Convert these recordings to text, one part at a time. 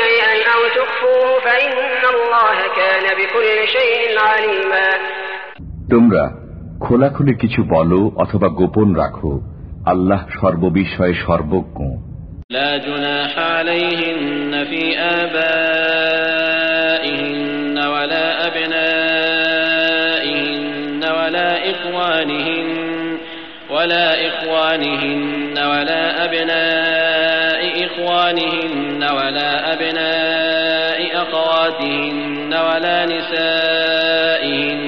شيئا أو تخفوه فإن الله كان بكل شيء عليما তোমরা খোলাখুলি কিছু বলো অথবা গোপন রাখো আল্লাহ সর্ববিষয়ে সর্বজ্ঞ لا جناح عليهن في آبائهن ولا أبنائهن ولا إخوانهن ولا إخوانهن ولا أبناء إخوانهن ولا أبناء أخواتهن ولا نسائهن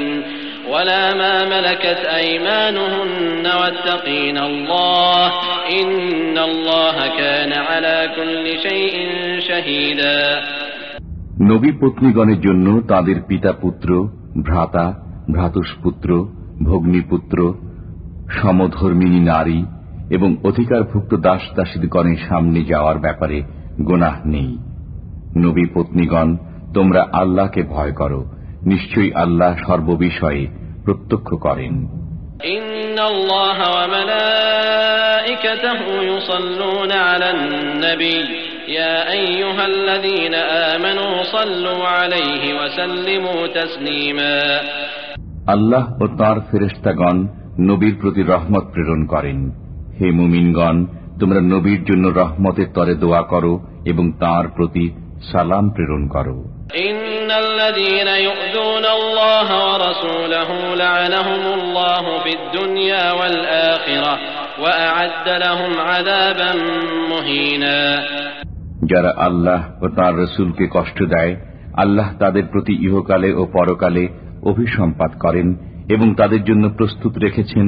ولا ما ملكت أيمانهن واتقين الله إن الله كان على كل شيء شهيدا নবী পত্নীগণের জন্য তাদের পিতা পুত্র ভ্রাতা ভ্রাতুষ্পুত্র ভগ্নীপুত্র সমধর্মিনী নারী এবং অধিকারভুক্ত দাস দাসীগণের সামনে যাওয়ার ব্যাপারে গোনাহ নেই। নবী পত্নীগণ তোমরা আল্লাহকে ভয় করো। নিশ্চয়ই আল্লাহ সর্ববিষয়ে প্রত্যক্ষ করেন। আল্লাহ ও তাঁর ফেরেস্তাগণ নবীর প্রতি রহমত প্রেরণ করেন। হে মুমিনগণ তোমরা নবীর জন্য রহমতের তরে দোয়া করো এবং তার প্রতি সালাম প্রেরণ করো। যারা আল্লাহ ও তার রসুলকে কষ্ট দেয় আল্লাহ তাদের প্রতি ইহকালে ও পরকালে অভিসম্পাত করেন এবং তাদের জন্য প্রস্তুত রেখেছেন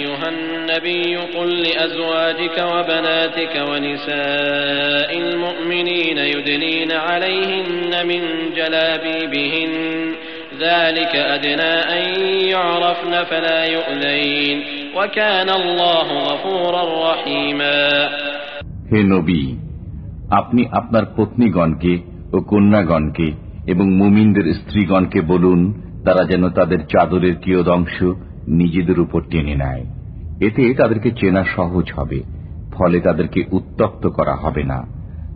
النبي قل لأزواجك وبناتك ونساء المؤمنين يدنين عليهن من جلابيبهن ذلك أدنى أن يعرفن فلا يؤذين وكان الله غفورا رحيما হে নবী আপনি আপনার পত্নীগণকে ও কন্যাগণকে এবং মুমিনদের স্ত্রীগণকে বলুন তারা যেন তাদের চাদরের কিয়দংশ নিজেদের উপর টেনে নেয় এতে তাদেরকে চেনা সহজ হবে ফলে তাদেরকে উত্তক্ত করা হবে না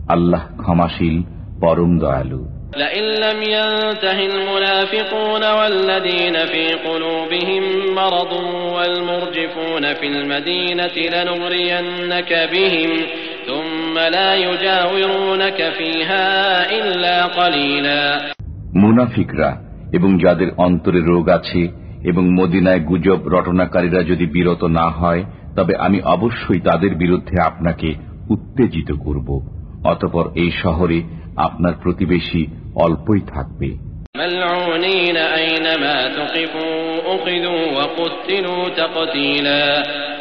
আল্লাহ ক্ষমাশীল পরম দয়ালু لئن لم ينته المنافقون والذين في قلوبهم مرض والمرجفون في المدينة لنغرينك بهم ثم لا يجاورونك فيها إلا قليلا মুনাফিকরা এবং যাদের অন্তরে রোগ আছে এবং মদিনায় গুজব রটনাকারীরা যদি বিরত না হয়, তবে আমি অবশ্যই তাদের বিরুদ্ধে আপনাকে উত্তেজিত করব। অতপর এই শহরে আপনার প্রতিবেশী অল্পই থাকবে।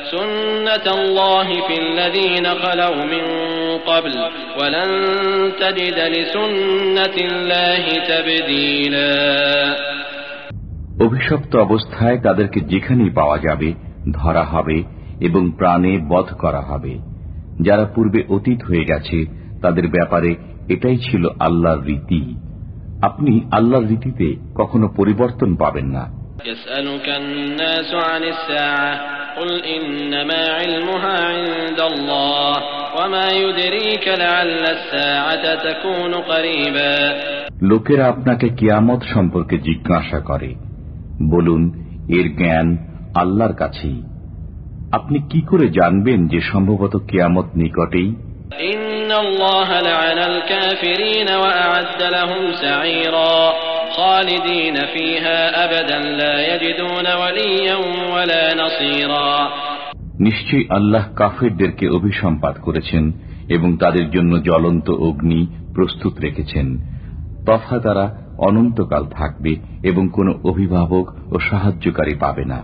সুন্নতুল্লাহি অভিশপ্ত অবস্থায় তাদেরকে যেখানেই পাওয়া যাবে ধরা হবে এবং প্রাণে বধ করা হবে। যারা পূর্বে অতীত হয়ে গেছে তাদের ব্যাপারে এটাই ছিল আল্লাহর রীতি। আপনি আল্লাহর রীতিতে কখনো পরিবর্তন পাবেন না। লোকেরা আপনাকে কিয়ামত সম্পর্কে জিজ্ঞাসা করে। বলুন এর জ্ঞান আল্লাহর কাছেই। আপনি কি করে জানবেন যে সম্ভবত কেয়ামত নিকটেই? নিশ্চয়ই আল্লাহ কাফেরদেরকে অভিসম্পাত করেছেন এবং তাদের জন্য জ্বলন্ত অগ্নি প্রস্তুত রেখেছেন। তফা তারা অনন্তকাল থাকবে এবং কোনো অভিভাবক ও সাহায্যকারী পাবে না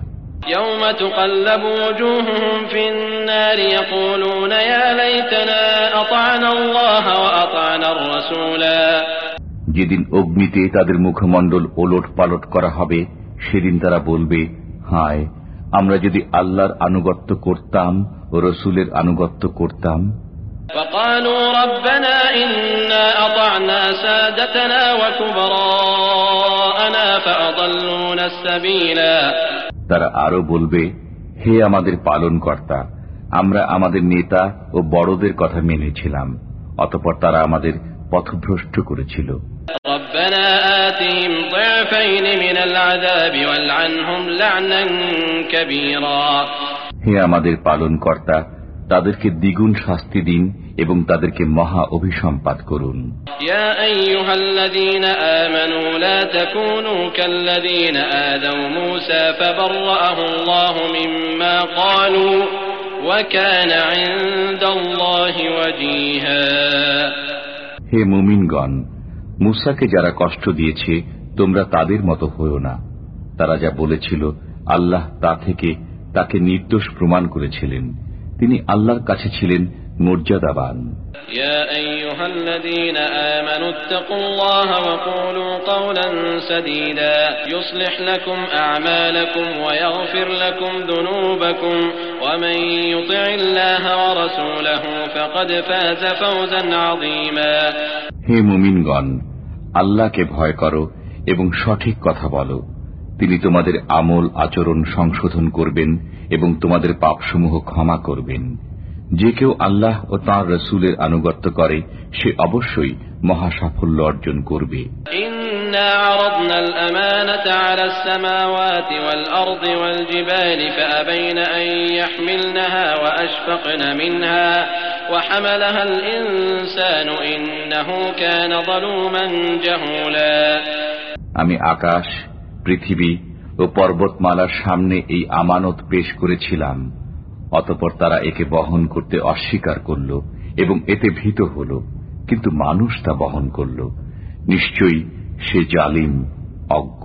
يوم تقلب وجوههم في النار يقولون يا ليتنا أطعنا الله وأطعنا الرسولا যেদিন অগ্নিতে তাদের মুখমণ্ডল ওলট পালট করা হবে সেদিন তারা বলবে হায় আমরা যদি আল্লাহর আনুগত্য করতাম ও রসুলের আনুগত্য করতাম وقالوا ربنا إنا أطعنا سادتنا وكبراءنا فأضلونا السبيلا তারা আরো বলবে হে আমাদের পালন কর্তা আমরা আমাদের নেতা ও বড়দের কথা মেনেছিলাম অতপর তারা আমাদের পথভ্রষ্ট করেছিল ربنا آتهم ضعفين من العذاب والعنهم لعنا كبيرا হে আমাদের পালন কর্তা তাদেরকে দ্বিগুণ শাস্তি দিন এবং তাদেরকে মহা অভিসম্পাত করুন। হে মুমিনগণ মুসাকে যারা কষ্ট দিয়েছে তোমরা তাদের মতো হইও না। তারা যা বলেছিল আল্লাহ তা থেকে তাকে নির্দোষ প্রমাণ করেছিলেন। তিনি আল্লাহর কাছে ছিলেন মর্যাদাবান। হে মুমিনগণ আল্লাহকে ভয় করো এবং সঠিক কথা বলো। তিনি তোমাদের আমল আচরণ সংশোধন করবেন এবং তোমাদের পাপসমূহ ক্ষমা করবেন। যে কেউ আল্লাহ ও তাঁর রসুলের আনুগত্য করে সে অবশ্যই মহা সাফল্য অর্জন করবে। আমি আকাশ পৃথিবী ও পর্বতমালার সামনে এই আমানত পেশ করেছিলাম অতপর তারা একে বহন করতে অস্বীকার করল এবং এতে ভীত হল কিন্তু মানুষ তা বহন করল নিশ্চয়ই সে জালিম অজ্ঞ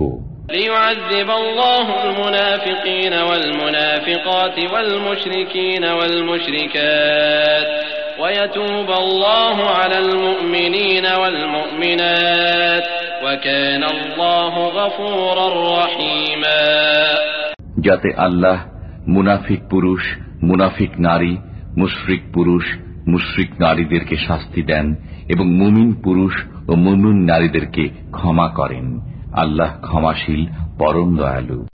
ليعذب الله المنافقين والمنافقات والمشركين والمشركات ويتوب الله على المؤمنين والمؤمنات যাতে আল্লাহ মুনাফিক পুরুষ, মুনাফিক নারী মুশফিক পুরুষ মুশফিক নারীদেরকে শাস্তি দেন এবং মুমিন পুরুষ ও মুমিন নারীদেরকে ক্ষমা করেন। আল্লাহ ক্ষমাশীল, পরম দয়ালু।